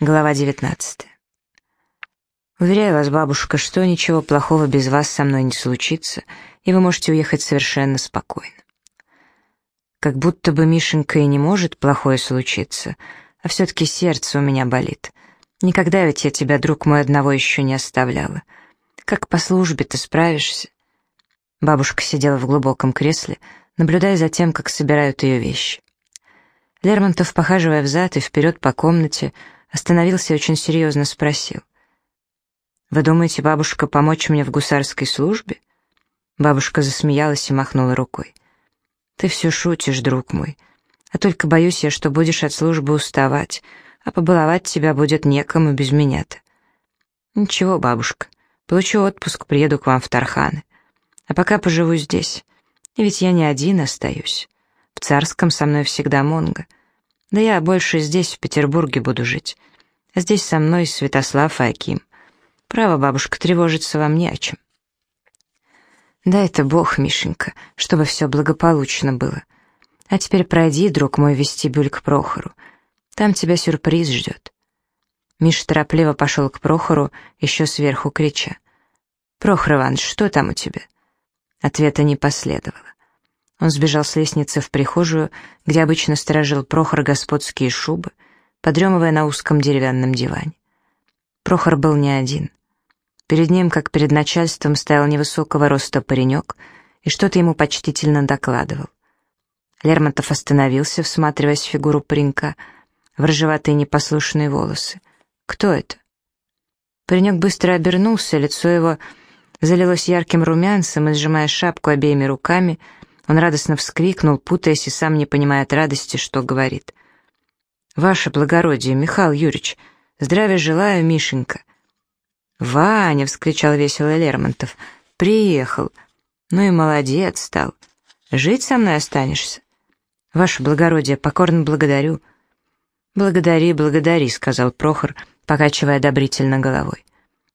Глава 19. Уверяю вас, бабушка, что ничего плохого без вас со мной не случится, и вы можете уехать совершенно спокойно. Как будто бы, Мишенька, и не может плохое случиться, а все-таки сердце у меня болит. Никогда ведь я тебя, друг мой, одного еще не оставляла. Как по службе ты справишься? Бабушка сидела в глубоком кресле, наблюдая за тем, как собирают ее вещи. Лермонтов, похаживая взад и вперед по комнате, остановился и очень серьезно спросил. «Вы думаете, бабушка, помочь мне в гусарской службе?» Бабушка засмеялась и махнула рукой. «Ты все шутишь, друг мой. А только боюсь я, что будешь от службы уставать, а побаловать тебя будет некому без меня-то». «Ничего, бабушка, получу отпуск, приеду к вам в Тарханы. А пока поживу здесь. И ведь я не один остаюсь. В Царском со мной всегда Монго. Да я больше здесь, в Петербурге, буду жить. Здесь со мной Святослав и Аким. Право, бабушка, тревожится вам не о чем. Да это Бог, Мишенька, чтобы все благополучно было. А теперь пройди, друг мой, вестибюль к Прохору. Там тебя сюрприз ждет. Миша торопливо пошел к Прохору, еще сверху крича. «Прохор Иванович, что там у тебя?» Ответа не последовало. Он сбежал с лестницы в прихожую, где обычно сторожил Прохор господские шубы, подремывая на узком деревянном диване. Прохор был не один. Перед ним, как перед начальством, стоял невысокого роста паренек и что-то ему почтительно докладывал. Лермонтов остановился, всматриваясь в фигуру паренька, в рыжеватые непослушные волосы. «Кто это?» Паренек быстро обернулся, лицо его залилось ярким румянцем, и, сжимая шапку обеими руками, — он радостно вскрикнул, путаясь и сам не понимая от радости, что говорит. «Ваше благородие, Михаил Юрьевич, здравия желаю, Мишенька». «Ваня!» — вскричал весело Лермонтов. «Приехал. Ну и молодец стал. Жить со мной останешься?» «Ваше благородие, покорно благодарю». «Благодари, благодари», — сказал Прохор, покачивая одобрительно головой.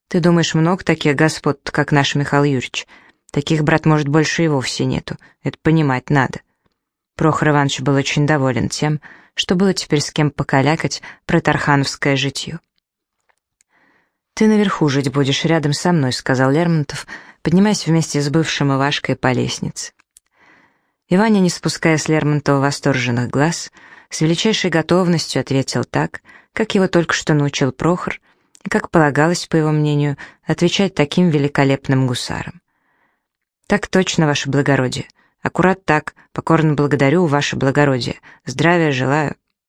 «Ты думаешь, много таких господ, как наш Михаил Юрьевич?» Таких, брат, может, больше и вовсе нету. Это понимать надо. Прохор Иванович был очень доволен тем, что было теперь с кем покалякать про тархановское житье. «Ты наверху жить будешь рядом со мной», — сказал Лермонтов, поднимаясь вместе с бывшим Ивашкой по лестнице. Иваня, не спуская с Лермонтова восторженных глаз, с величайшей готовностью ответил так, как его только что научил Прохор, и, как полагалось, по его мнению, отвечать таким великолепным гусарам. «Так точно, ваше благородие. Аккурат так. Покорно благодарю, ваше благородие. Здравия желаю».